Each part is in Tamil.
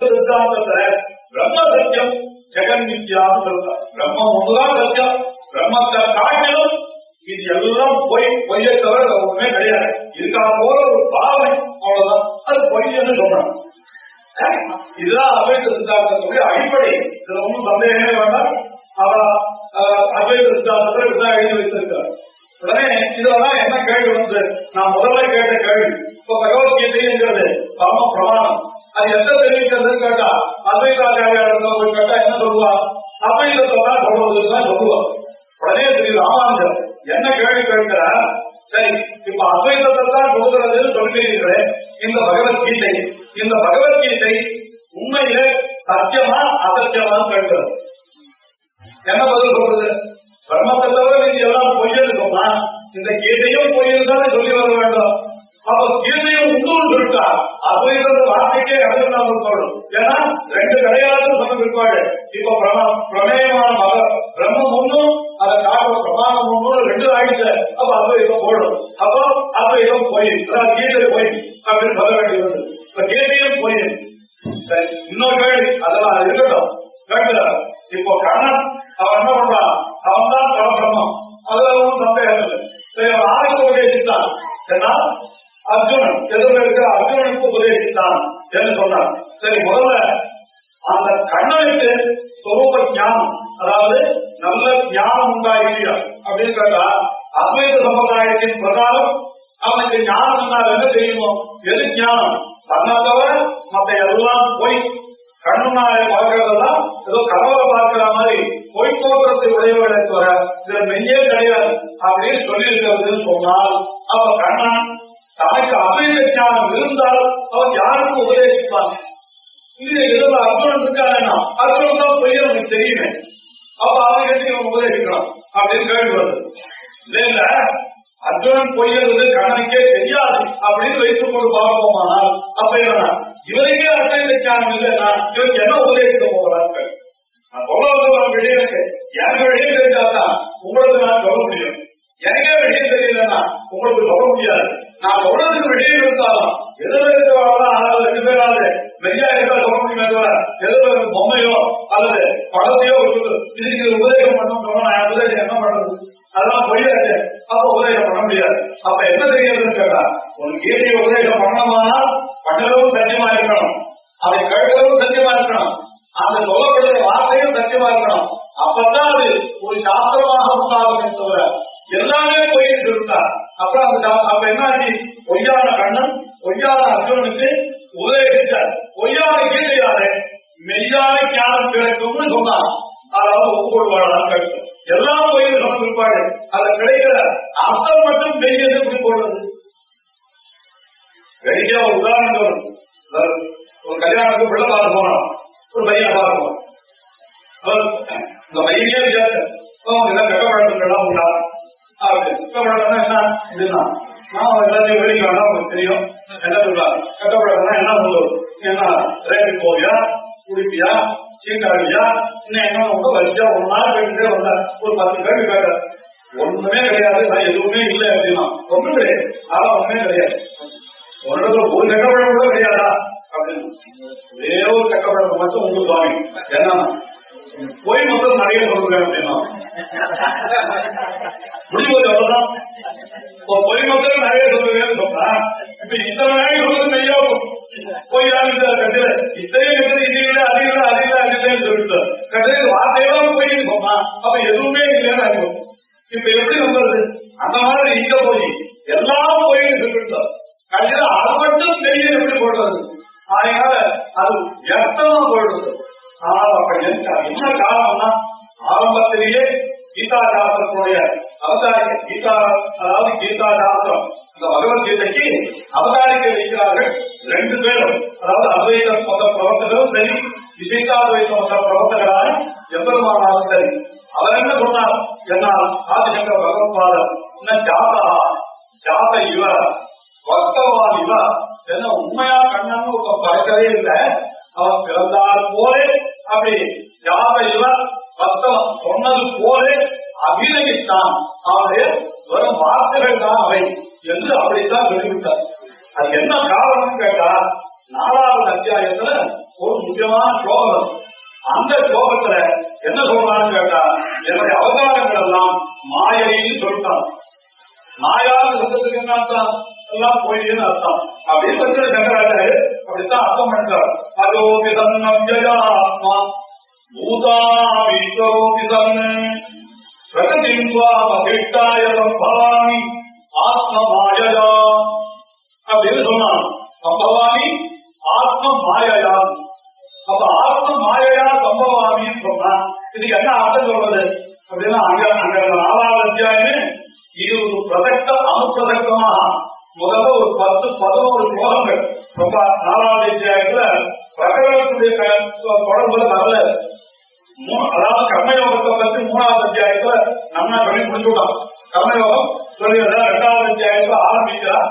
சித்தாந்தத்துல பிரம்ம சத்தியம் ஜெகன் வித்யான்னு சொல்றார் பிரம்மம் ஒன்றுதான் சத்தியம் பிரம்மத்தை காட்டிலும் இது எல்லாம் பொய் பொய்யை தவிர ஒண்ணுமே கிடையாது இருக்கா போல ஒரு பாவனை அவ்வளவுதான் அது பொய்ன்னு சொல்றாங்க இதுதான் அத்வைத சித்தாந்தத்துடைய அடிப்படை இதுல ஒன்றும் சந்தேகமே வேண்டாம் அவர் அஹ், அத்வைத சித்தாந்தத்துல இதுதான் எழுதி வைத்திருக்கார் உடனே இதுலதான் என்ன கேள்வி வந்து நான் முதல்ல கேட்ட கேள்வி இப்ப பகவத்கீதைங்கிறது பரம பிரமாணம் அது எந்த தெரிவிக்கிறதுன்னு கேட்டா அத்வைதாச்சாரியார் போய் கேட்டா என்ன சொல்லுவா? அத்வைதத்தை தான் சொல்றதுன்னு தான் சொல்லுவா. உடனே திரு ராமானுஜர் என்ன கேள்வி கேட்கிறார் சரி இப்ப அத்வைதத்தை தான் கொடுக்கிறதுன்னு சொல்கிறீர்களே இந்த பகவத்கீதை இந்த பகவத்கீதை உண்மையிலே சத்தியமா அசத்தியமான்னு கேட்கிறது. என்ன பதில் சொல்றது? பிரம்மத்தை தவிர நீங்க எல்லாம் பொய்யன்னு சொன்னா இந்த கீதையும் பொய்யன்னு தானே சொல்லி வர வேண்டும். அப்ப கீதையும் உண்டூர் சொல்லிட்டா வார்த்தைக்கே இடமில்லாம இருக்கணும் ஏன்னா ரெண்டு கிடையாதுன்னு சொன்ன பிற்பாடு இப்ப பிரமேயமான மக பிரம்மம் ஒண்ணும் அதை காட்டுற பிரமாணம் ஒண்ணும் ரெண்டு ஆயிடுச்சு. அப்ப அத்வைதம் போடும். அப்போ அத்வைதம் பொய் அதாவது கீழே பொய் அப்படின்னு சொல்ல வேண்டியது இப்ப கீதையும் பொய் சரி இன்னொரு கேள்வி அதெல்லாம் இருக்கட்டும் கேட்கிறார் இப்போ கண்ணன் அவன் என்ன பண்றான் அவன் தான் பரபிரம்மம் அதுல ஒன்றும் சந்தேகம் இல்லை சரி அவன் ஆருக்கு உபதேசித்தான் ஏன்னா அர்ஜுனன் எதிரில் இருக்கிற அர்ஜுனனுக்கு உபதேசித்தான் என்று சொன்னார் சரி முதல்ல அந்த கண்ணனுக்கு சொரூப ஞானம் அதாவது நல்ல ஞானம் உண்டா இல்லையா அப்படின்னு கேட்டா அத்வைத சம்பிரதாயத்தின் பிரகாரம் அவனுக்கு ஞானம் என்றால் என்ன தெரியுமோ எது ஞானம் தன்னை தவிர மத்த எல்லாம் போய் கண்ணுனால பார்க்கறதெல்லாம் ஏதோ கனவுல பார்க்கிற மாதிரி பொய் தோற்றத்தை உடையவர்களை தவிர இதுல மெய்யே கிடையாது அப்படின்னு சொல்லி இருக்கிறதுன்னு சொன்னால் அப்ப கண்ணன் தனக்கு அபேத ஞானம் இருந்தால் அவன் யாருக்கும் உபதேசிப்பாங்க? இது எதுல அர்ஜுனன் இருக்கானா அர்ஜுனன் தான் பொய்ய நமக்கு தெரியுமே. அப்ப அவன் எப்படி இவன் அப்படின்னு கேள்வி வருது. இல்ல அர்ஜுனன் பொய்யது கண்ணனுக்கே தெரியாது அப்படின்னு வைத்துக் கொண்டு பார்ப்போமானால் அப்ப என்ன? இவருக்கே அர்த்தம் ஞானம் இல்லைன்னா இவருக்கு என்ன உபதேசிக்க போகிறாங்க நான் சொல்ல வந்து வெளியே எனக்கு palavra né, போய் மொத்தம் நிறைய சொல்றேன் அப்படின்னா? அவ்வளவுதான். பொய் மக்கள் நிறைய சொல்லுவேன்னு சொன்னா இப்ப இத்தனை நாள் சொல்றது மெய்யா போய் கடைசியில இத்தனையும் இருக்குது இது இல்லை அது இல்லை அது இல்லை அது இல்லைன்னு சொல்லிட்டு கடைசியில் வார்த்தையெல்லாம் சொன்னா அப்ப எதுவுமே இல்லைன்னு ஆகும் இப்ப எப்படி நம்புறது? அந்த மாதிரி இங்க போய் எல்லாம் போய் சொல்லிட்டு அது மட்டும் தெரியும் எப்படி போடுறது? அதனால அது வியர்த்தமா போயிடுது ஆனால் அப்ப என்ன என்ன காரணம்னா ஆரம்பத்திலேயே கீதா சாஸ்திரத்துடைய அவதாரிக்க கீதா அதாவது கீதா சாஸ்திரம் இந்த பகவத்கீதைக்கு அவதாரிக்க வைக்கிறார்கள் ரெண்டு பேரும் அதாவது அத்வைத மத பிரவர்த்தகரும் சரி விசேஷாத்வைத மத பிரவர்த்தகரான எம்பெருமானாலும் சரி. அவர் என்ன சொன்னார்? என்ன ஆதிசங்கர பகவத்பாதர் என்ன ஜாதா ஜாத இவ வர்த்தவான் இவ என்ன உண்மையா கண்ணன் ஒருத்தன் பறக்கவே இல்லை. அவன் பிறந்தால் போலே அப்படி ஜாத இவர் பத்தம் சொன்னது போல அபிநயித்தான். அவனுடைய வெறும் வார்த்தைகள் தான் அவை என்று அப்படித்தான் சொல்லிவிட்டார் அது என்ன காரணம் கேட்டா நாலாவது அத்தியாயத்துல ஒரு முக்கியமான ஸ்லோகம் அந்த ஸ்லோகத்துல என்ன சொல்றான்னு கேட்டா என்னுடைய அவதாரங்கள் எல்லாம் மாயைன்னு சொல்லிட்டான் மாயாத சப்தத்துக்கு என்ன அர்த்தம் எல்லாம் போயின்னு அர்த்தம் அப்படின்னு வந்து சங்கராச்சாரியர் அப்படித்தான் அர்த்தம் பண்றார் அதோபி சன்னவ்யாத்மா பூதாவிஸ்வரோபி சன் பிரகதிம் சுவாமகிட்டாய சம்பவாமி ஆத்ம மாயயா அப்படின்னு சொன்னான் சம்பவாமி ஆத்ம மாயயா அப்ப ஆத்ம மாயையா சம்பவாமின்னு சொன்னா இதுக்கு என்ன அர்த்தம் சொல்றது அப்படின்னா அங்க அங்க நாலாவது அத்தியாயமே இது ஒரு பிரசக்த அனுப்பிரசக்தமாக முதல்ல ஒரு பத்து பாவங்கள். ரொம்ப நாலாவது அத்தியாயத்துல பிரகடனத்துடைய தொடர்பு நல்ல அதாவது கர்மயோகத்தை பற்றி மூணாவது அத்தியாயத்துல நம்ம சொல்லி முடிச்சுட்டோம் கர்மயோகம் சொல்லியிருந்தா ரெண்டாவது அத்தியாயத்துல ஆரம்பிக்கிறார்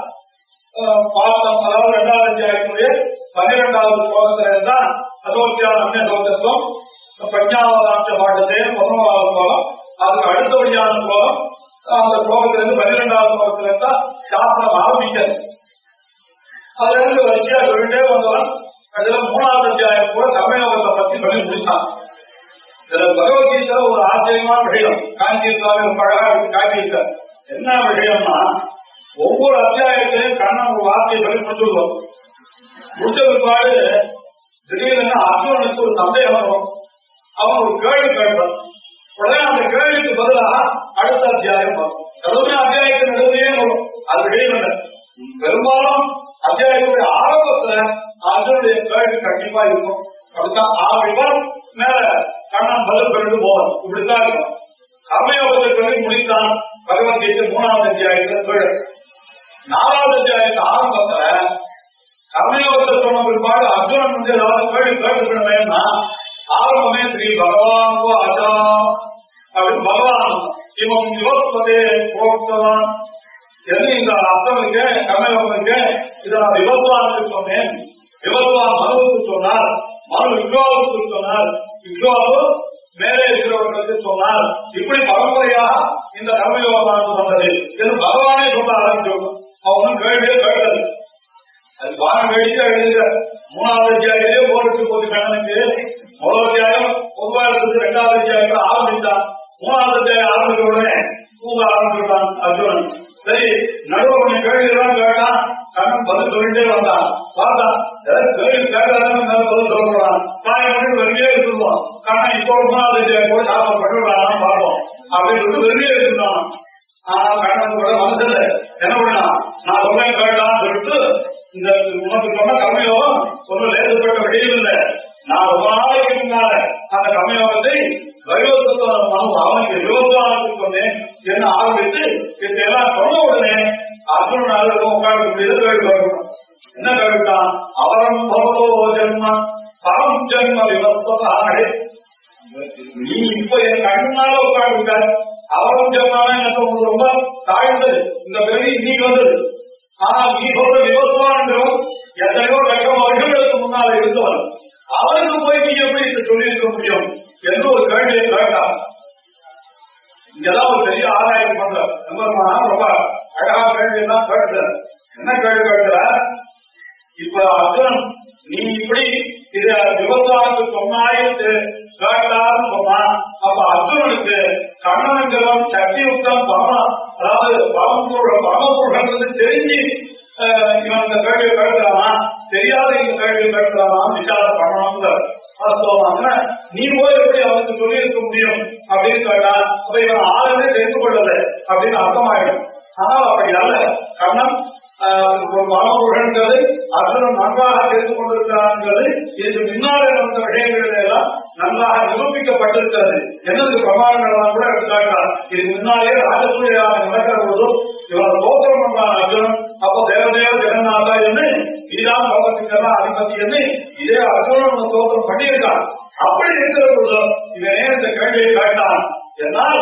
அஹ் பார்த்தோம். அதாவது இரண்டாவது அத்தியாயத்துடைய பன்னிரெண்டாவது ஸ்லோகத்துல இருந்தா சதோத்தியான அன்ன சோதத்துவம் பிரஜாவதாந்த பாட்டத்தை பதினோராவது ஸ்லோகம் அதுக்கு அடுத்தபடியான ஸ்லோகம். அந்த ஸ்லோகத்திலிருந்து பன்னிரெண்டாவது ஸ்லோகத்துல இருந்தா சாஸ்திரம் ஆரம்பிக்கிறது. அதுலேருந்து வரிசையா சொல்லிட்டே வந்தவன். அதுல மூணாவது அத்தியாயம் கூட சமயத்தை பத்தி சொல்லி முடிச்சான். இதுல பகவத்கீதை ஒரு ஆச்சரியமான விஷயம். காஞ்சி சுவாமி ரொம்ப அழகா காட்டியிருக்கார். என்ன விஷயம்னா ஒவ்வொரு அத்தியாயத்திலையும் கண்ணன் ஒரு வார்த்தையை சொல்லி முடிச்சுடுவோம். முடிச்ச பிற்பாடு திடீர்னு அர்ஜுனனுக்கு ஒரு சந்தேகம் வரும். அவன் ஒரு கேள்வி கேட்பான். உடனே அந்த கேள்விக்கு பதிலாக அடுத்த அத்தியாயம் வரும். கடுமையான அத்தியாயத்தின் நடுவே வரும். அது வெளியில பெரும்பாலும் அத்தியாயத்துடைய ஆரம்பத்துல அர்ஜுனுடைய கேள்வி கண்டிப்பா இருக்கும். அப்படித்தான் ஆவிவர் மேல கண்ணன் பதில் சொல்லிட்டு போவான் இப்படித்தான் இருக்கும். கர்மயோகத்தை சொல்லி முடித்தான் பகவத்கீதை மூணாவது அத்தியாயத்துல கேள்வி நாலாவது அத்தியாயத்து ஆரம்பத்துல கர்மயோகத்தை சொன்ன பிற்பாடு அர்ஜுனன் வந்து ஏதாவது கேள்வி கேட்டுக்கணுமேன்னா ஆரம்பமே ஸ்ரீ பகவான் அஜா அப்படின்னு பகவான் இவன் யுவஸ்வதே போக்தவான். எது இந்த அர்த்தம் இருக்கு இதை நான் விவசாயத்துக்கு சொன்னேன். விவசாயம் மனுவுக்கு சொன்னார். மனு விக்வாவுக்கு சொன்னார். விக்வாவு மேலே இருக்கிறவர்களுக்கு சொன்னார். இப்படி பரம்பரையாக இந்த கர்மயோகமானது வந்தது என்று பகவானே சொல்ல ஆரம்பிச்சோம் அவனும் கேள்வியே கேட்டது. அது சுவாமி வேடிக்கை எழுதுற மூணாவது அத்தியாயிலே போருக்கு போது கண்ணனுக்கு. முதல் அத்தியாயம் பொதுவாக ஆரம்பிச்சான் மூணாவது அத்தியாயம் ஆரம்பிச்ச உடனே தூங்க ஆரம்பிச்சுட்டான் அர்ஜுனன் சரி நடுவு கொஞ்சம் கேள்வி எல்லாம் கேட்டான் கண்ணன் பதில் சொல்லிட்டே வந்தான் பார்த்தான் ஏதாவது கேள்வி கேட்கறாங்க மேல பதில் சொல்லப்படுறான் தாய் மட்டும் வெறுமையே இருந்துருவான் கண்ணன் இப்போ ஒரு மூணாவது அத்தியாயம் கூட சாப்பிட பட்டுவிடான்னு பார்ப்போம் அப்படின்னு சொல்லிட்டு வெறுமையே இருந்தான் ஆனா கண்ணன் கூட மனசுல என்ன பண்ணா நான் சொன்னேன் கேட்டான்னு சொல்லிட்டு இந்த உனக்கு சொன்ன கர்மயோகம் ஒன்றும் லேசப்பட்ட வெளியில் இல்லை நான் ரொம்ப நாளைக்கு முன்னால அந்த கர்மயோகத்தை வைரோசத்தோட மனு அவனுக்கு விவசாயத்துக்கு சொன்னேன் என்ன ஆரம்பித்து இதெல்லாம் சொன்ன உடனே அர்ஜுனால உட்கார்ந்து முடியாது கேள்வி கேட்கணும் என்ன கேட்டான் அவரம் பவதோ ஜென்ம பரம் ஜென்ம விவசாய நீ இப்ப என் கண்ணால உட்கார்ந்துட்ட அவரம் ஜென்மான எனக்கு உங்களுக்கு ரொம்ப தாழ்ந்தது இந்த பிறகு இன்னைக்கு வந்தது ஆனா நீ சொல்ற விவசாயங்கிறவன் எத்தனையோ லட்சம் வருஷங்களுக்கு முன்னால இருந்தவன் அவனுக்கு போய் நீ எப்படி இதை சொல்லியிருக்க முடியும் என்று ஒரு கேள்வியை கேட்டான் இங்கதான் ஒரு பெரிய ஆராய்ச்சி பண்ற நம்ம ரொம்ப அழகா கேள்வி எல்லாம் கேட்கிற என்ன கேள்வி கேட்கிற இப்ப அர்ஜுன் நீ இப்படி இத விவசாயத்துக்கு சொன்னாயிட்டு கேட்டான்னு சொன்னா அப்ப அர்ஜுனனுக்கு கண்ணனுங்கிறவன் சக்தியுக்தம் பரம அதாவது பரம்பொருள் பரமபுருஷன்றது தெரிஞ்சு அஹ், இவன் இந்த கேள்வியை கேட்கிறானா தெரியாத இந்த கேள்வியை கேட்கிறானா விசாரம் பண்ணணுங்கிற வாஸ்தவமாக நீ போய் எப்படி அவனுக்கு சொல்லி இருக்க முடியும் அப்படின்னு கேட்டா அப்ப இவன் ஆளுமே தெரிந்து கொள்ளல அப்படின்னு அர்த்தமாயிடும் ஆனால் அப்படி அல்ல கண்ணன் ஆஹ், ஒரு பரமபுருஷன்கிறது அர்ஜுனன் நன்றாக தெரிந்து கொண்டிருக்கிறான்ங்கிறது இதுக்கு முன்னாலே நடந்த விஷயங்களில் எல்லாம் நன்றாக நிரூபிக்கப்பட்டிருக்கிறது என்னது பிரமாணங்கள்லாம் கூட எடுத்துக்காட்டார் இதுக்கு முன்னாலே ராஜசூயாக நடக்கிற பொழுது இவன் தோற்றம் பண்றான் அர்ஜுனன் அப்போ தேவதேவ ஜெகநாதா என்று இதுதான் லோகத்துக்கெல்லாம் அதிபதி என்று இதே அர்ஜுனன் தோற்றம் பண்ணியிருக்கான் அப்படி இருக்கிற பொழுது இவன் ஏன் இந்த கேள்வியை கேட்டான் என்னால்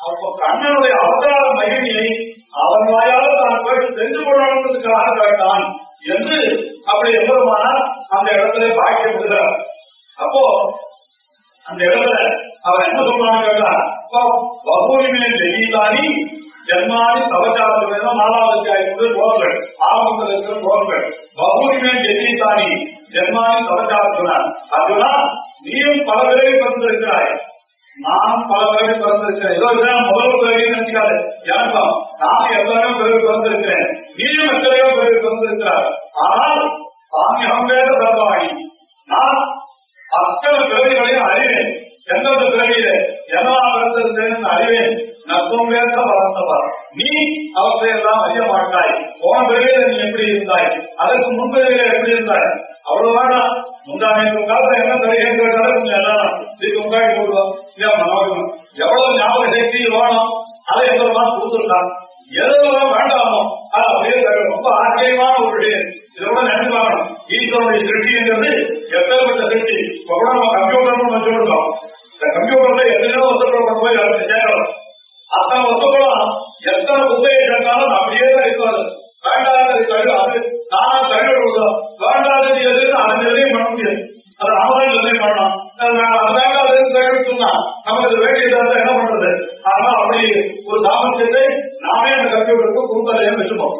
அப்ப கண்ணனுடைய அவதார மகிமையை அவன் வாயால் தான் கேட்டு தெரிந்து கொள்ளணுன்றதுக்காக கேட்டான் என்று அப்படி எவ்வளவுமானால் அந்த இடத்துல பாக்கியம் விடுகிறார் அப்போ அந்த இடத்துல அவர் என்ன சொல்றான்னு கேட்டா வகுரிமே ஜெயிதானி ஜென்மானி தவச்சாரத்தில் நாலாவது அத்தியாயம் முதல் போர்கள். ஆரம்பத்தில் இருக்கிற போர்கள். பகுரிமே ஜெயிதானி ஜென்மானி தவச்சா அர்ஜுனா நீயும் பல பேரை பிறந்திருக்கிறாய். நான் பல பேரை பிறந்திருக்கிறேன். ஏதோ இதுதான் முதல் பிறகு நினைச்சுக்காது. எனக்கும் நான் எத்தனையோ பிறகு பிறந்திருக்கிறேன். நீயும் எத்தனையோ பிறகு பிறந்திருக்கிறார் ஆனால் சாமியம் வேத சர்வாணி நான் அத்தனை பிறகுகளையும் அறிவேன். எந்தெந்த பிறவியில என்னவா பிறந்திருந்தேன் அறிவேன். நத்தம் பேச வளர்ந்தவர் நீ அவற்றை எல்லாம் அறிய மாட்டாய். போன பிறவியில நீ எப்படி இருந்தாய்? அதற்கு முன்பிறவியில எப்படி இருந்தாய்? அவ்வளவு வேண்டாம் காலத்துல என்ன தருகிறேன் கேட்டாலும் கொஞ்சம் எல்லாம் இதுக்கு முன்னாடி போடுவோம் இல்லையா மனோகம் எவ்வளவு ஞாபக சக்தி வேணும் அதை எவ்வளவுதான் கொடுத்துருக்கான் எதெல்லாம் வேண்டாமோ அது அப்படியே ரொம்ப ஆச்சரியமான ஒரு விஷயம் இதோட நினைப்பாங்க ஈஸ்வரனுடைய திருஷ்டி எப்பேற்பட்ட சிருஷ்டி இப்ப கூட நம்ம கம்ப்யூட்டர்னு வச்சுருக்கோம் இந்த கம்ப்யூட்டர்ல எத்தனையோ வசதிகள் கொண்டு போய் அதுக்கு சேர்க்கிறோம் அத்தனை வசதிகளும் எத்தனை புத்தகை சேர்த்தாலும் அப்படியே தான் இருக்காது வேண்டாதது கழு அது தானா கழுவிடுவோம் வேண்டாதது எதுன்னு அதை நிர்ணயம் பண்ண முடியாது அது அவரே நிர்ணயம் பண்ணணும் அது வே- அது வேண்டாதது கழுவி சொன்னா நமக்கு வேண்டியதாக என்ன பண்றது ஆனா அப்படி ஒரு சாமர்த்தியத்தை நாமே அந்த கம்ப்யூட்டருக்கு கொடுத்தலையும் வச்சுப்போம்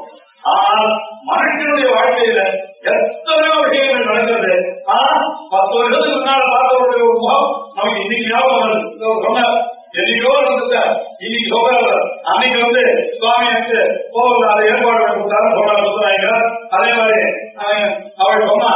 ஆனால் மனுஷனுடைய வாழ்க்கையில எத்தனையோ விஷயங்கள் நடக்கிறது ஆனா பத்து வருஷத்துக்கு முன்னால பார்த்தவருடைய ஒரு முகம் நமக்கு இன்னைக்கு ஞாபகம் வருது இதோ சொன்ன என்னைக்கோ இருந்துட்ட இன்னைக்கு சொல்றாரு அன்னைக்கு வந்து சுவாமி வந்து கோவில் அதை ஏற்பாடு பண்ணி கொடுத்தாரு சொல்றாரு சொல்றாங்க அதே மாதிரி அவன் அவள் சொன்னா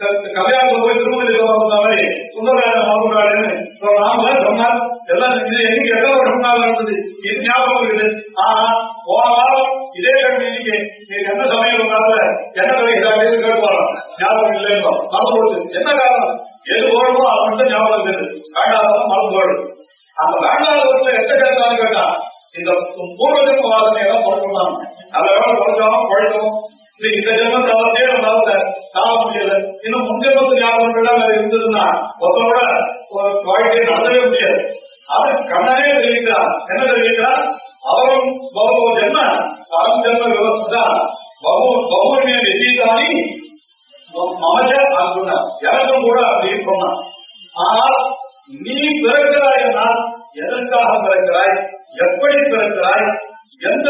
க- கல்யாணத்துல போய் திருமணி வந்த மாதிரி சுந்தரராஜன் மறுபடியும் நாம சொன்னார் எல்லாம் இது என்னைக்கு எவ்வளவு வருஷம் முன்னால நடந்தது இது ஞாபகம் இருக்குது ஆனா போன வாரம் இதே கல்வி இன்னைக்கு நீங்க என்ன சமயம் வந்தால என்ன கிடைக்கிறாங்க கேட்டுவாங்க ஞாபகம் இல்லைன்னு மறந்து போடுது என்ன காரணம் எது ஓடுமோ அது மட்டும் ஞாபகம் இருக்குது வேண்டாதான் மறந்து போடுது அந்த வேண்டாதவர்களை எந்த கேட்டாலும் கேட்டா இந்த பூர்வஜன்ம வாதனை எல்லாம் பொறுப்புதான் அதை எவ்வளவு குறைச்சோம் குழைச்சோம் இது இந்த ஜென்மம் தவறே நம்மளால தாழ முடியல இன்னும் முன்ஜென்மத்து ஞாபகம் எல்லாம் வேற இருந்ததுன்னா ஒருத்தரோட ஒரு வாழ்க்கையை நடத்தவே முடியாது அது கண்ணனே தெரிவிக்கிறார் என்ன தெரிவிக்கிறார் அவரும் பகவோ ஜென்ம பரம் ஜென்ம விவஸ்தா பகு பகுவன்ய வெஜிதானி மமஜ அர்ஜுன எனக்கும் கூட அப்படின்னு சொன்னான் ஆனால் நீ பிறக்கிறாய் என்றால் எதற்காக பிறக்கிறாய் எப்படி பிறக்கிறாய்? எந்த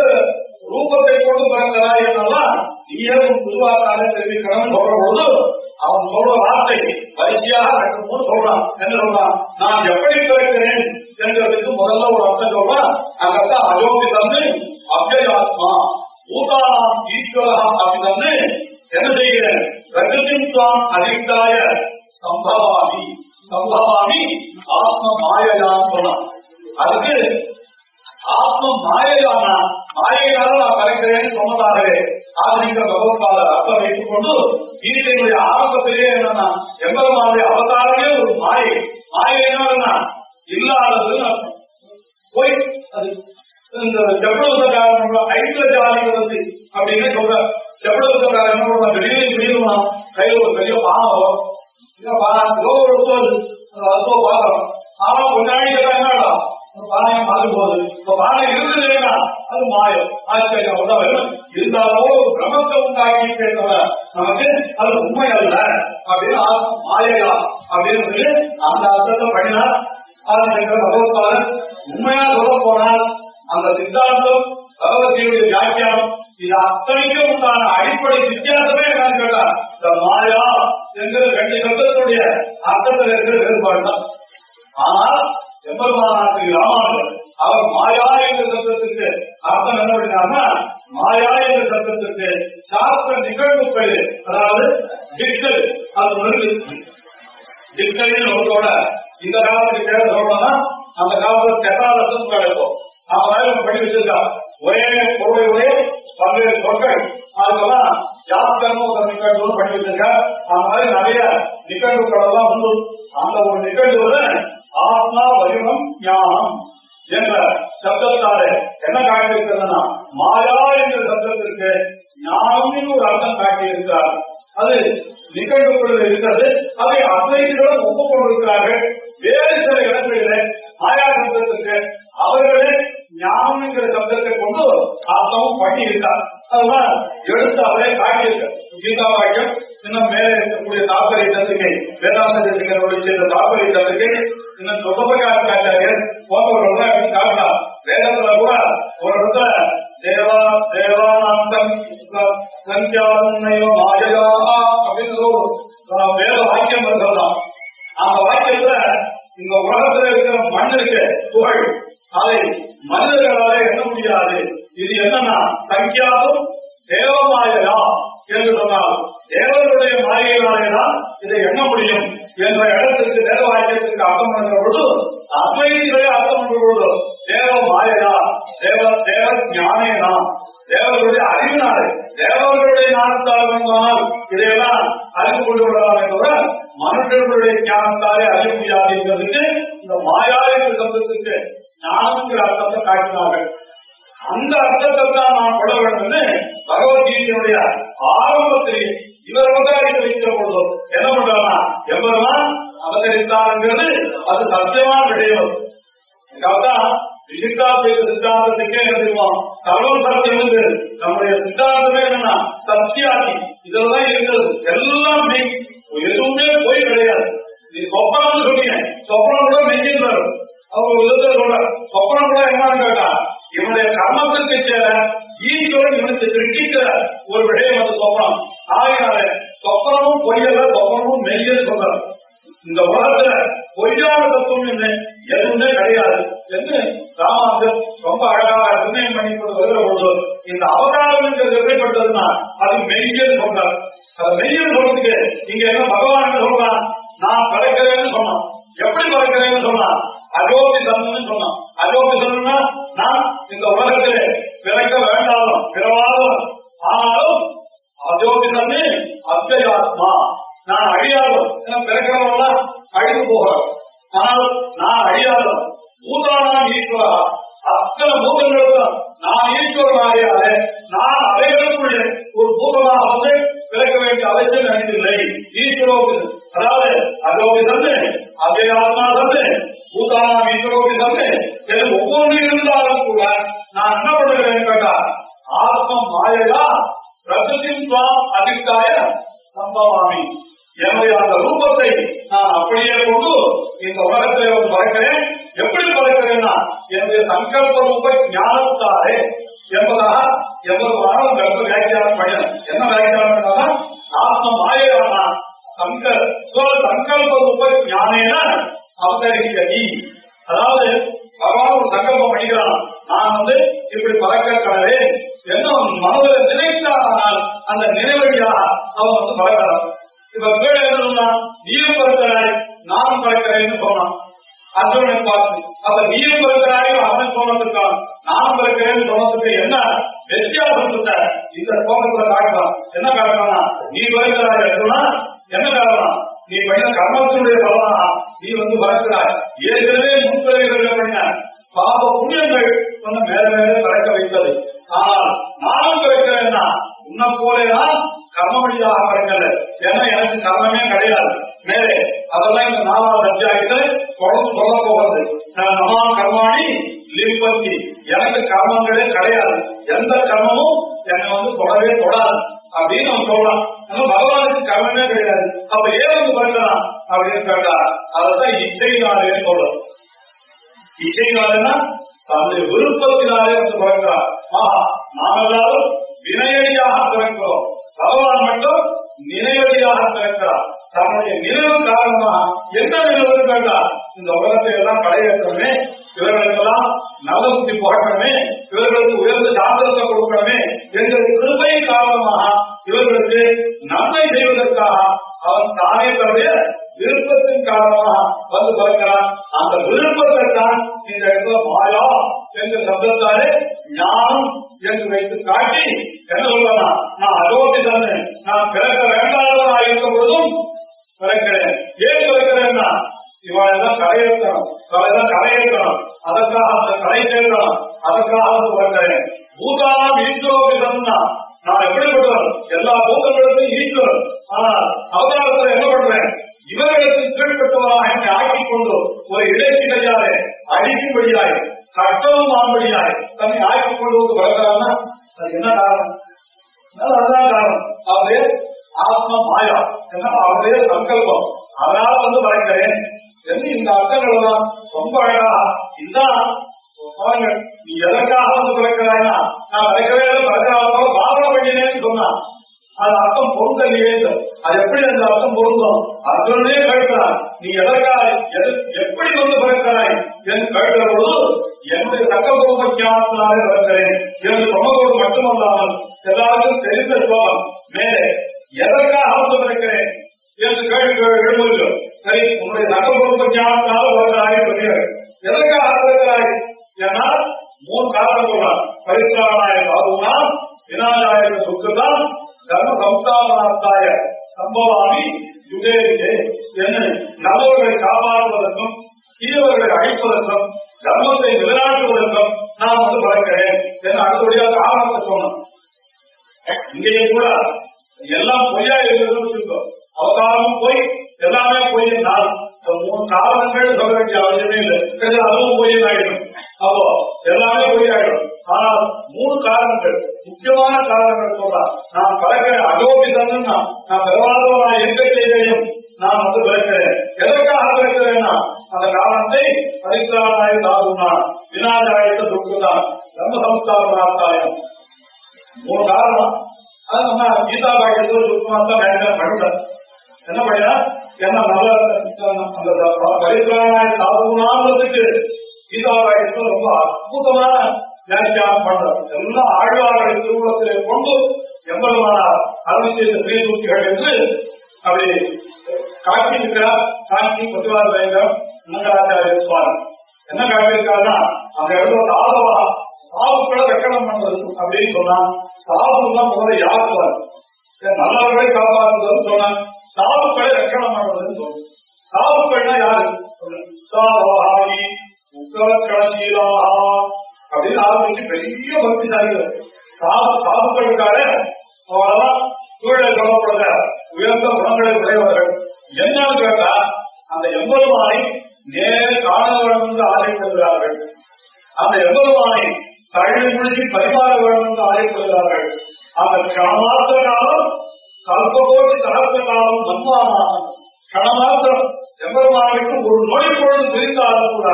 ரூபத்தை கொண்டு பிறக்கிறாய் என்றெல்லாம் நீயே உன் புதுவாக்காக தெரிவிக்கணும்னு சொல்ற பொழுது அவன் சொல்ற வார்த்தை வரிசையாக ரெண்டு மூணு சொல்றான். என்ன சொல்றான்? நான் எப்படி பிறக்கிறேன் என்கிறதுக்கு முதல்ல ஒரு அர்த்தம் சொல்றான். அங்கத்தான் அயோகி தந்து அவ்யயாத்மா பூதானாம் ஈஸ்வரா அப்படி தந்து என்ன செய்கிறேன்? பிரகிருதி துவாம் அதிகாய சம்பவாமி. சம்பவாமி ஆத்ம மாயான் சொன்னான். அதுக்கு ஆத்ம மாயையானா மாயையினால நான் கலைக்கிறேன்னு சொன்னதாகவே ஆதரிக்க பகவத்பாதர் அர்த்தம் வைத்துக் கொண்டு கீதையினுடைய ஆரம்பத்திலேயே என்னன்னா எம்பெருமானுடைய அவதாரமே ஒரு மாயை. மாயைனா என்ன? இல்லாததுன்னு அர்த்தம் போய் அது இந்த செப்பளவுக்காரன் ஐக்கிய வந்து அப்படின்னு சொல்ற செப்பளவுக்காரன் வெளியே வெளியுமா கையில் ஒரு பெரிய பானை வரும் இந்த பானை ஏதோ ஒரு வஸ்து அது அந்த ஆனா கொண்டாடி என்னடா அந்த பானையை மாறி போகுது இப்ப பானை இருக்குது அது மாயம் ஆச்சரியம் உள்ள இருந்தாலும் ஒரு பிரமத்தை உண்டாக்கி தவிர நமக்கு அது உண்மை அல்ல. அப்படின்னு ஆ- அப்படின்னு சொல்லி அந்த அர்த்தத்தை பண்ணினா ஆதிசங்கர் பகவத்பாதர் உண்மையா சொல்ல போனால் அந்த சித்தாந்தம் பகவத்கீதையுடைய வியாக்கியானம் இது அத்தனைக்கும் உண்டான அடிப்படை வித்தியாசமே என்னன்னு கேட்டா இந்த மாயா என்கிற ரெண்டு சப்தத்தினுடைய அர்த்தத்தில் இருக்கிற வேறுபாடு தான் ஆனால் எம்பெருமானாருக்கு ராமானுஜர் அவர் மாயா என்ற சப்தத்திற்கு அர்த்தம் என்ன பண்ணினார்னா மாயா என்ற சப்தத்திற்கு சாஸ்திர நிகழ்வுகள் அதாவது டிக்ஷனரி அது ஒன்று டிக்ஷனரின்னு ஒன்றோட இந்த காலத்துக்கு தேவை சொல்லணும்னா அந்த காலத்துல தெட்டாலசம் கிடைக்கும் அவன் படி பண்ணி வச்சிருக்கான் ஒரே பொருளையுடைய பல்வேறு சொற்கள். அதுக்கெல்லாம் யாத்திரமும் நிகழ்வு படி வச்சிருக்க அந்த மாதிரி நிறைய நிகழ்வுகள் எல்லாம் உண்டு. அந்த ஒரு நிகழ்வுல ஆத்மா வரிமம் ஞானம் என்ற சப்தத்தாலே என்ன காட்டியிருக்கிறதுனா மாயா என்ற சப்தத்திற்கு ஞானம் ஒரு அர்த்தம் காட்டியிருக்கிறார். அது நிகழ்வு பொழுது இருக்கிறது. அதை அத்வைதிகளும் ஒப்புக்கொண்டிருக்கிறார்கள். வேறு சில இடங்களிலே மாயா சப்தத்திற்கு அவர்களே ஞானங்கிற சப்தத்தை கொண்டு ஆத்மாவும் பண்ணி இருக்கார் அதுதான் எழுத்து அவரே காட்டியிருக்க கீதா வாக்கியம் இன்னும் மேலே இருக்கக்கூடிய தாப்பரை தந்திரிகை வேதாந்த ரசிகர்களோடு சேர்ந்த தாப்பரை தந்திரிகை இன்னும் சொந்தபகாச்சாரியர் போன்றவர்கள் அப்படின்னு காட்டினார். வேதத்துல கூட ஒரு இடத்துல தேவா தேவானாம் சங்கியாருண்மயோ மாயா அப்படின்னு வேத வாக்கியம் சொல்லலாம் அந்த வாக்கியத்துல இந்த உலகத்துல இருக்கிற மண் புகழ் அதை மனிதர்களாலே எண்ண முடியாது. இது என்னன்னா சங்கியாதம் தேவமாயலா என்று சொன்னால் தேவ குறித்து கிரகிக்கிற ஒரு விடயம் அது சொப்பனம். ஆகினால சொப்பனமும் பொய்யல சொப்பனமும் மெய்யல் சொல்றார் இந்த உலகத்துல பொய்யான தத்துவம் என்ன? எதுவுமே నా అన్నప్పుడు వెనుకట ఆత్మ మాయగా பாவ புண்ணியங்கள் நம்ம மேல மேல வந்து பிறக்கிறார் அந்த விருப்பத்திற்கான் இந்த இடத்துல மாயா என்று சப்தத்தாலே ஞானம் என்று வைத்து காட்டி என்ன சொல்லலாம் நான் அதோட்டி தந்து நான் பிறக்க வேண்டாம் இருக்கும் பொழுதும் பிறக்கிறேன். ஏன் பிறக்கிறேன்னா இவன் எல்லாம் கலையிருக்கணும் இவன் கலையிருக்கணும் அதற்காக அந்த கலை சேர்க்கணும் அதற்காக பிறக்கிறேன். பூதானம் ஈஸ்வரோபி தந்தா நான் எப்படி சொல்றேன் எல்லா பூதங்களுக்கும் ஈஸ்வரன். ஆனால் அவதாரத்தில் என்ன பண்றேன்? இவர்களுக்கு கீழ்பட்டவராக என்னை ஆக்கிக் கொண்டு ஒரு இடைச்சிலையாக அடிக்கும்படியாய் கட்டவும் ஆகும்படியாய் தன்னை ஆக்கிக் கொண்டு வந்து வளர்க்கிறான்னா அது என்ன காரணம்? அதுதான் காரணம். அவருடைய ஆத்ம மாயா என்ன அவருடைய சங்கல்பம். அதனால வந்து வளர்க்கிறேன். என்று இந்த அர்த்தங்கள் எல்லாம் ரொம்ப அழகா இதுதான் பாருங்க நீ எதற்காக வந்து பிறக்கிறாய்னா நான் பிறக்கவே பிறக்கிறாங்க பாவனை பண்ணினேன்னு சொன்னான். அது அர்த்தம் பொருந்தலையே இல்லை. அது எப்படி அந்த அர்த்தம் பொருந்தும்? அர்ஜுனனே கேட்கிறான் நீ எதற்காக எது எப்படி வந்து பிறக்கிறாய் என்று கேட்கிற பொழுது என்னுடைய சக்கபூர்வ ஞானத்தினாலே பிறக்கிறேன் என்று சொன்னதோடு மட்டுமல்லாமல் எல்லாருக்கும் தெரிந்த ஸ்லோகம் மேலே எதற்காக வந்து பிறக்கிறேன் என்று கேள்வி எழுதுவது சரி உன்னுடைய சக்கபூர்வ ஞானத்தினால பிறக்கிறாய் சொல்கிறார் எதற்காக பிறக்கிறாய் ஏன்னா மூணு காரணம் சொல்றான் பரிசுராமாய பாபுனா வினாசாய சுக்கதான் தர்ம சம்ஸ்தாபனார்த்தாய சம்பவாமி யுகே என்று நல்லவர்களை காப்பாற்றுவதற்கும் தீயவர்களை அழிப்பதற்கும் தர்மத்தை நிலைநாட்டுவதற்கும் நான் வந்து வளர்க்கிறேன் என்று அடுத்தபடியாக ஆரம்பத்தை சொன்னோம் இங்கேயே கூட எல்லாம் பொய்யா இருக்கிறது அவதாரமும் போய் எல்லாமே பொய் நான் காரணங்கள் சொல்ல வேண்டிய அவசியமே இல்லை அதுவும் பொய் ஆயிடும் அப்போ எல்லாமே பொய்யாயிடும் ஆனால் மூணு காரணங்கள் முக்கியமான காரணங்கள் சொல்றான் நான் பழக்கிற அகோபி நான் நான் பெருவாதவனா எங்க செய்கையும் நான் வந்து பிறக்கிறேன் எதற்காக பிறக்கிறேன்னா அந்த காரணத்தை பரிசுராமாய சாதுனா வினாதாயத்தை துக்குதான் தர்ம சம்ஸ்தாபனாத்தாயம் மூணு காரணம் அது நம்ம கீதா பாக்கியத்தில் சுத்தமாக தான் வேண்டாம் என்ன பண்ணினா ஏன்னா நல்ல அந்த பரிசுராமாய சாதுனான்றதுக்கு கீதா ரொம்ப அற்புதமான வியாக்கியானம் பண்றார் எல்லா ஆழ்வார்களை கொண்டு எம்பெருமானார் அருள் செய்த ஸ்ரீதூக்கிகள் என்று அப்படி காட்டியிருக்கிறார் காட்சி பத்திவார் வேங்கம் மங்களாச்சாரிய சுவாமி என்ன காட்டியிருக்காருன்னா அந்த இடத்துல சாதவா சாதுக்களை வெக்கணம் பண்றது அப்படின்னு சொன்னா தான் முதல்ல யாக்குவார் நல்லவர்களை காப்பாற்றுறது சொன்னான் சாதுக்களை வெக்கணம் பண்றதுன்னு சொன்னான் சாதுக்கள்னா யாரு சாதவாணி உத்தரக்கணசீலா அப்படின்னு ஆரம்பிச்சு பெரிய பக்திசாலிகள். சாது சாதுக்களுக்காக அவரெல்லாம் சூழலை சொல்லப்படுற உயர்ந்த குணங்களை உடையவர்கள். என்னன்னு கேட்டா அந்த எம்பெருமானை நேர காண வேண்டும் என்று ஆசைப்படுகிறார்கள். அந்த எம்பெருமானை தள்ளி முடிச்சு பரிமாற வேண்டும் என்று ஆசைப்படுகிறார்கள். அந்த கணமாத்திர காலம் கல்பகோடி சகஸ்த காலம் கணமாத்திரம் எம்பெருமானுக்கு ஒரு நோய் பொழுது தெரிந்தாலும் கூட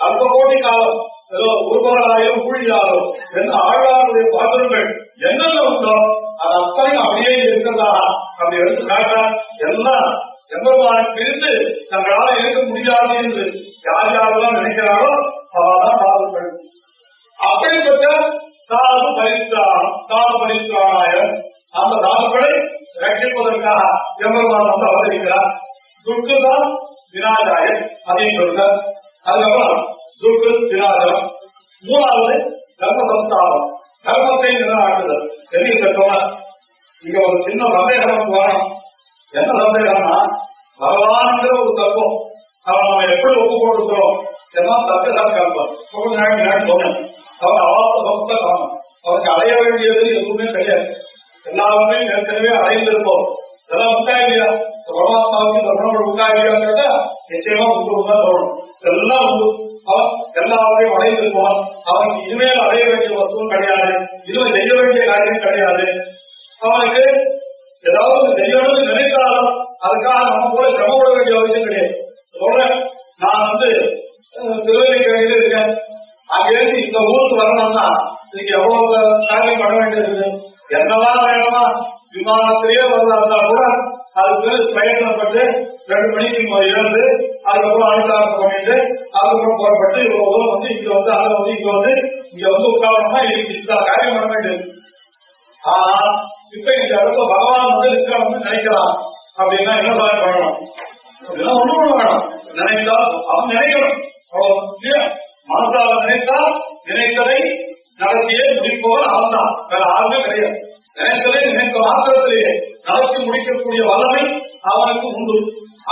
கல்பகோடி காலம் ஏதோ ஒருவராயோ ஊழியாரோ என்று ஆழ்வாருடைய பாத்திரங்கள் என்னென்ன உண்டோ அது அத்தனை அப்படியே இருக்கிறதா? அப்படி எடுத்து காட்ட எல்லாம் எம்பெருமானை பிரிந்து தங்களால் இருக்க முடியாது என்று யார் யாரெல்லாம் நினைக்கிறாரோ அவர்தான் சாதுக்கள். அப்படிப்பட்ட சாது பரித்தாரம் சாது பரித்ராணாயர் அந்த சாதுக்களை ரட்சிப்பதற்காக எம்பெருமான் வந்து அவதரிக்கிறார். துர்க்குதான் விநாயகாயன் அதையும் சொல்லுங்க அதுக்கப்புறம் துர்க்கு விநாயகம் மூணாவது தர்ம சம்ஸ்தாபம் தர்மத்தை நிலைநாட்டுதல். தெரிய கட்டமா இங்க ஒரு சின்ன சந்தேகம் வரணும் என்ன சந்தேகம்னா பகவான்கிற ஒரு தத்துவம் அவன் நம்ம எப்படி ஒப்பு கொடுக்கிறோம் எல்லாம் சத்திய சங்கல்பம் கொஞ்ச சொன்னேன் அவன் அவாத்த சொந்த காரணம் அவனுக்கு அடைய வேண்டியது எதுவுமே கிடையாது. எல்லாருமே ஏற்கனவே அடைந்திருப்போம் இதெல்லாம் உண்டா இல்லையா இந்த பரமாத்மாவுக்கு இந்த உண்டா இல்லையான்னு கேட்டா நிச்சயமா உண்டு தான் தோணும் எல்லாம் உண்டு. அவன் எல்லாவற்றையும் அடைந்திருப்பவன். அவனுக்கு இனிமேல் அடைய வேண்டிய வஸ்துவும் கிடையாது. இதுவும் செய்ய வேண்டிய காரியம் கிடையாது. அவனுக்கு ஏதாவது செய்யணும்னு நினைத்தாலும் அதுக்காக நம்ம கூட சிரமப்பட வேண்டிய அவசியம் கிடையாது. சொல்றேன். நான் வந்து அஹ், இருக்கேன். அங்கிருந்து இந்த ஊருக்கு வரணும்னா இதுக்கு எவ்வளவு காரியம் பண்ண வேண்டியது? என்னதான் வேணுமா? விமானத்திலேயே வந்தா கூட அதுக்கு பிரயத்தனப்பட்டு ரெண்டு மணிக்கு மு- இருந்து அதுக்கப்புறம் அனுசாரம் பண்ணிட்டு அதுக்கப்புறம் புறப்பட்டு இவ்வளவு தூரம் வந்து இங்க வந்து அதை வந்து இங்க வந்து இங்க வந்து உட்காரணும்னா இதுக்கு இந்த காரியம் பண்ண வேண்டியது ஆனா இப்ப இந்த இடத்துல பகவான் வந்து இருக்கணும்னு நினைக்கலாம். அப்படின்னா என்ன சாயம் பண்ணணும்? இதெல்லாம் ஒண்ணும் ஒண்ணு வேணும். நினைத்தால் அவன் நினைக்கணும். மனசால நினைத்தால் நினைத்ததை நடத்தியே முடிப்பவன் அவன் தான் வேற யாருமே கிடையாது. நினைத்ததை நினைத்த மாத்திரத்திலேயே நடத்தி முடிக்கக்கூடிய வல்லமை அவனுக்கு உண்டு.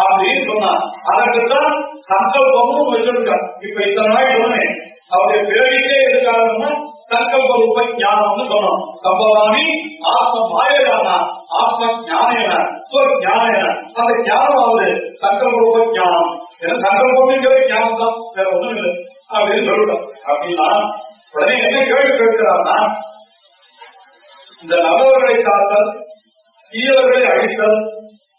அப்படின்னு சொன்னான். அதற்குத்தான் சங்கல்பமும் வச்சிருக்கான். இப்ப இத்தனை நாள் உடனே அவருடைய பேரிட்டே இருக்காருன்னா சங்கல்ப ரூப ஞானம்னு சொன்னோம். சம்பவாமி ஆத்ம மாயரானா ஆத்ம ஞானேன ஸ்வ ஞானேன அந்த ஞானம் ஆகுது சங்கல்ப ரூப ஞானம் ஏன்னா சங்கல்பம்ங்கிற ஞானம் தான். வேற ஒண்ணும் இல்லை அப்படின்னு சொல்லிட்டோம். அப்படின்னா உடனே என்ன கேள்வி கேட்கிறான்னா இந்த நல்லவர்களை காத்தல் தீயவர்களை அழித்தல்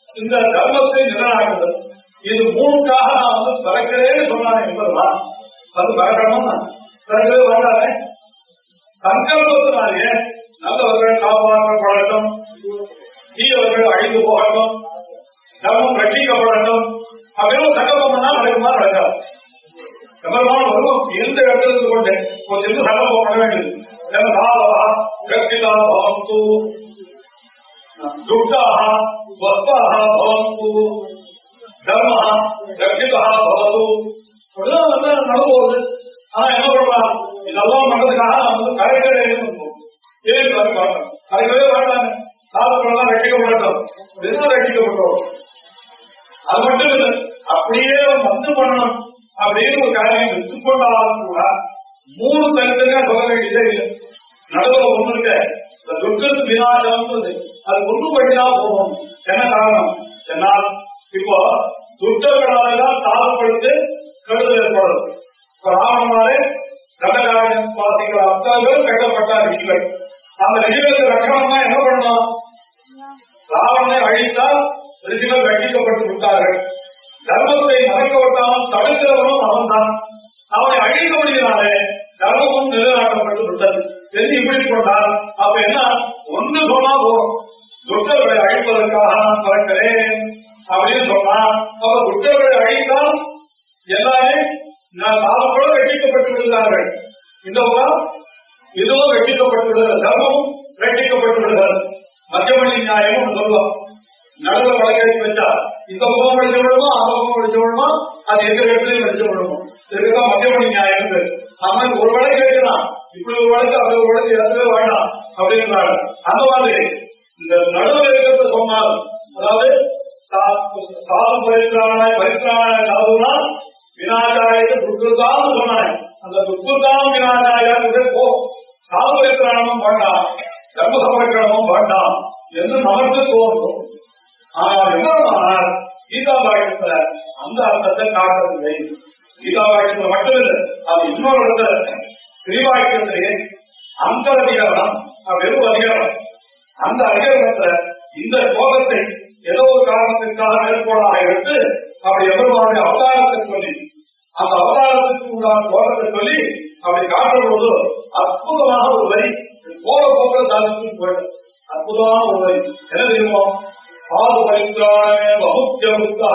இந்த தர்மத்தை நிலைநாட்டுதல் இது மூணுக்காக நான் வந்து பிறக்கிறேன்னு சொன்னானே என்பதுதான் அது பிறக்கணும்னா பிறகு வேண்டாமே சங்கல்பத்தினாலே நல்லவர்கள் காப்பாற்றப்படட்டும் தீயவர்கள் அழிந்து போகட்டும் தர்மம் ரட்சிக்கப்படட்டும் அப்படின்னு சங்கல்பம் பண்ணா நடக்குமா நடக்காது எவ்வளவு வருவோம் எந்த இடத்துல இருந்து கொண்டு ஒரு சின்ன சங்கல்பம் பண்ண வேண்டியது ராவா ரட்சிதா பவந்து துட்டாக ஸ்வஸ்தாக பவந்து தர்ம ரட்சிதா பவது அப்படிதான் வந்து நடந்து போகுது ஆனா என்ன பண்றான் இதெல்லாம் பண்றதுக்காக நான் வந்து கரைகளே ஏன் வரணும் கரைகளே வேண்டாங்க சாதப்படலாம் ரட்சிக்கப்படட்டும் என்ன ரட்சிக்கப்பட்டோம் அது மட்டும் இல்லை அப்படியே வந்து பண்ணணும் அப்படின்னு ஒரு காரியம் வச்சுக்கொண்டாலும் கூட மூணு தனித்தனியா சொல்ல வேண்டியதே இல்லை. நடுவில் ஒண்ணு இருக்க. இந்த துர்க்கத்து வினாசம்ன்றது அது ஒண்ணு பண்ணினா போகணும். என்ன காரணம்? என்னால் இப்போ துர்க்கங்களாலதான் இவ்வளவு இப்படி ஒரு வழக்கு அந்த ஒரு வழக்கு இடத்துல வேண்டாம் அப்படின்றாங்க அந்த மாதிரி இந்த நடுவில் இருக்கிறத சொன்னால் அதாவது சாது பரித்ராணாய் பரித்ராணாய் சாதுனா வினாசாயத்தை துர்கிருதான்னு சொன்னாங்க அந்த துர்கிருதாம் வினாசாயத்தை போ. சாது பரித்ராணமும் வேண்டாம் தர்ம சமர்க்கணமும் வேண்டாம் என்று நமக்கு தோன்றும். ஆனால் என்னமானால் கீதா பாக்கியத்துல அந்த அர்த்தத்தை காட்டவில்லை. கீதா பாக்கியத்துல மட்டுமில்லை. அது இன்னொரு இடத்துல ஸ்ரீவாக்கியத்திலே அந்தரதிகாரம் வெறும் அதிகாரம். அந்த அதிகாரத்துல இந்த ஸ்லோகத்தை ஏதோ ஒரு காரணத்திற்காக மேற்கோளாக எடுத்து அப்படி எவ்வளவு அவதாரத்தை சொல்லி அந்த அவதாரத்துக்கு உண்டான ஸ்லோகத்தை சொல்லி அப்படி காட்டும் போது அற்புதமான ஒரு வரி போக போக சாதித்து போயிடும் அற்புதமான ஒரு வரி. என்ன தெரியுமோ? சாது பரித்ராணே பகுத்தியமுத்தா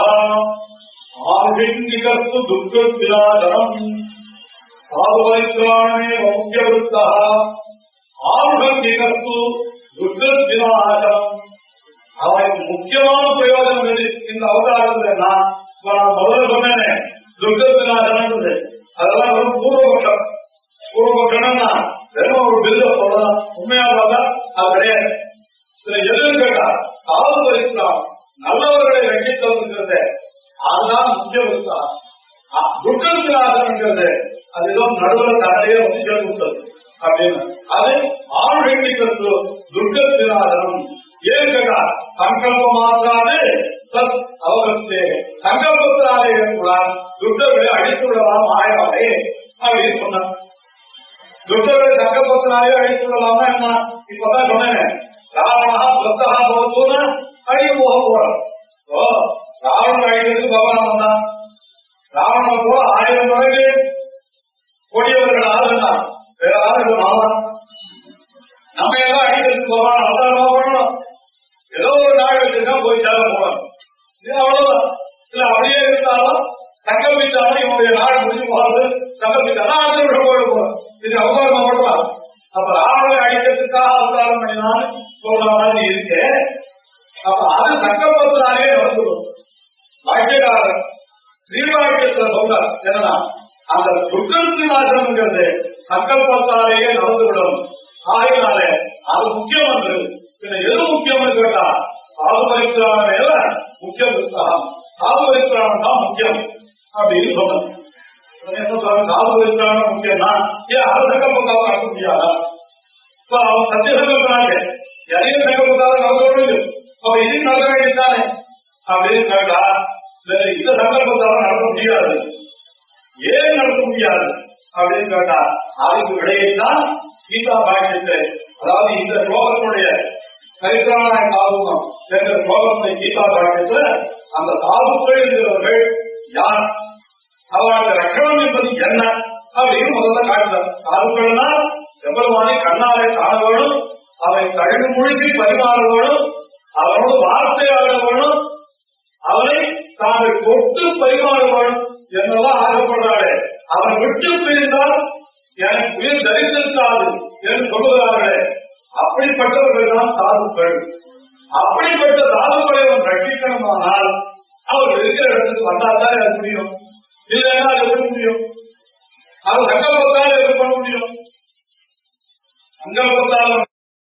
ஆவிந்திகத்து துர்கிருத்திராஜனம் சாது பரித்ராணே பகுத்தியமுத்தா ஆவிந்திகத்து துர்கிருத்திராஜனம் அவனுக்கு முக்கியமான பிரயோஜனம் எது? இந்த அவதாரத்துல நான் இப்ப நான் முதல்ல சொன்னேனே துர்கத்தினாதனது அதெல்லாம் ஒரு பூர்வபட்சம் பூர்வபட்சம்னா வெறும் ஒரு பில்ல சொல்லலாம் உண்மையா பார்த்தா? அது கிடையாது. இதுல எதுன்னு கேட்டா சாது பரிசுலாம் நல்லவர்களை ரட்சித்தவங்கிறது அதுதான் முக்கிய வஸ்தா அதுதான் அது ஏதோ நடுவில் தடையே வந்து சேர்ந்துட்டது அப்படின்னு. அது ஆழ்வெட்டிக்கிறது துர்கத்தினாதனம் ஏன் கேட்டா சங்கல்பம் மாற்றாது தத் அவகத்தே. சங்கல்பத்தினாலே கூட துர்கர்களை அழித்துள்ளலாம் ஆயாவே அப்படின்னு சொன்னார். துர்கர்களை சங்கல்பத்தினாலே அழித்து என்ன? இப்பதான் சொன்னேன். ராவணா துவத்தகா போகுதுன்னு அழிவு போக போறான் ஓ ராவண அழிக்கிறதுக்கு பகவான் வந்தான். ராவணன் போல ஆயிரம் மடங்கு கொடியவர்கள் ஆளுனா வேற ஆளுநர் ஆகலாம் நம்ம எல்லாம் அடிக்கிறதுக்கு பகவான் அவதாரமா பண்ணணும் ஏதோ ஒரு நாள் வச்சுருந்தா போய் சேர போகலாம் இது அவ்வளவுதான். இல்ல அப்படியே இருந்தாலும் சங்கல்பித்தாலும் இவனுடைய நாடு முடிஞ்சு போறது சங்கல்பித்தாலும் அடுத்த விட போயிட போறோம். இது அவதாரம் பண்ணலாம் அப்ப ராவணனை அடிக்கிறதுக்காக அவதாரம் பண்ணினான்னு சொல்ற மாதிரி இருக்கு. அப்ப அது சங்கல்பத்தினாலே நடந்துடும். வாக்கியக்காரர் ஸ்ரீவாக்கியத்துல சொல்றார் என்னன்னா அந்த துர்கத்தினாசனங்கிறது சங்கல்பத்தாலேயே நடந்துவிடும். ஆகையினால அது முக்கியம் என்று. பின்ன எது முக்கியம் கேட்டா சாது பரித்திராணம் மேல முக்கியம் புத்தகம் சாது தான் முக்கியம். அப்படின்னு சொன்னது என்ன சொல்றாங்க சாது முக்கியம்னா ஏன் அது சங்கல்பத்தாக நடக்க முடியாதா? இப்ப அவன் சத்திய சங்கல்பனாங்க எதையும் சங்கல்பத்தாக நடந்து அப்ப இதையும் நடக்க வேண்டியதானே அப்படின்னு கேட்டா இந்த சங்கல்பத்தால நடக்க முடியாது. ஏன் நடக்க முடியாது? அப்படின்னு கேட்டா அதுக்கு விடையைத்தான் கீதா பாக்கியத்தை அதாவது இந்த ஸ்லோகத்தினுடைய சரித்திரமான சாதுவம் என்ற ஸ்லோகத்தை கீதா பாக்கியத்துல அந்த சாதுக்கள் என்கிறவர்கள் யார்? அவர்களுக்கு ரட்சணம் என்பது என்ன? அப்படின்னு முதல்ல காட்டுறார். சாதுக்கள்னா எவ்வளவு கண்ணாலே காண வேணும் அவை கழுகு முழுக்கி பரிமாற வேணும் அவனோடு வார்த்தையாட வேணும் அவனை தாங்கள் தொட்டு பரிமாற வேணும். என்னதான் ஆசைப்படுறாரே அவன் விட்டு பிரிந்தால் எனக்கு உயிர் தரித்திருக்காது என்று சொல்லுகிறார்களே. அப்படிப்பட்டவர்கள் தான் சாதுக்கள். அப்படிப்பட்ட சாதுக்களை அவன் ரட்சிக்கணுமானால் அவர் இருக்கிற இடத்துக்கு வந்தால்தான் எனக்கு முடியும்? இல்லைன்னா அது எப்படி முடியும்? அவர் சங்கல்பத்தால் எது பண்ண முடியும்? சங்கல்பத்தால்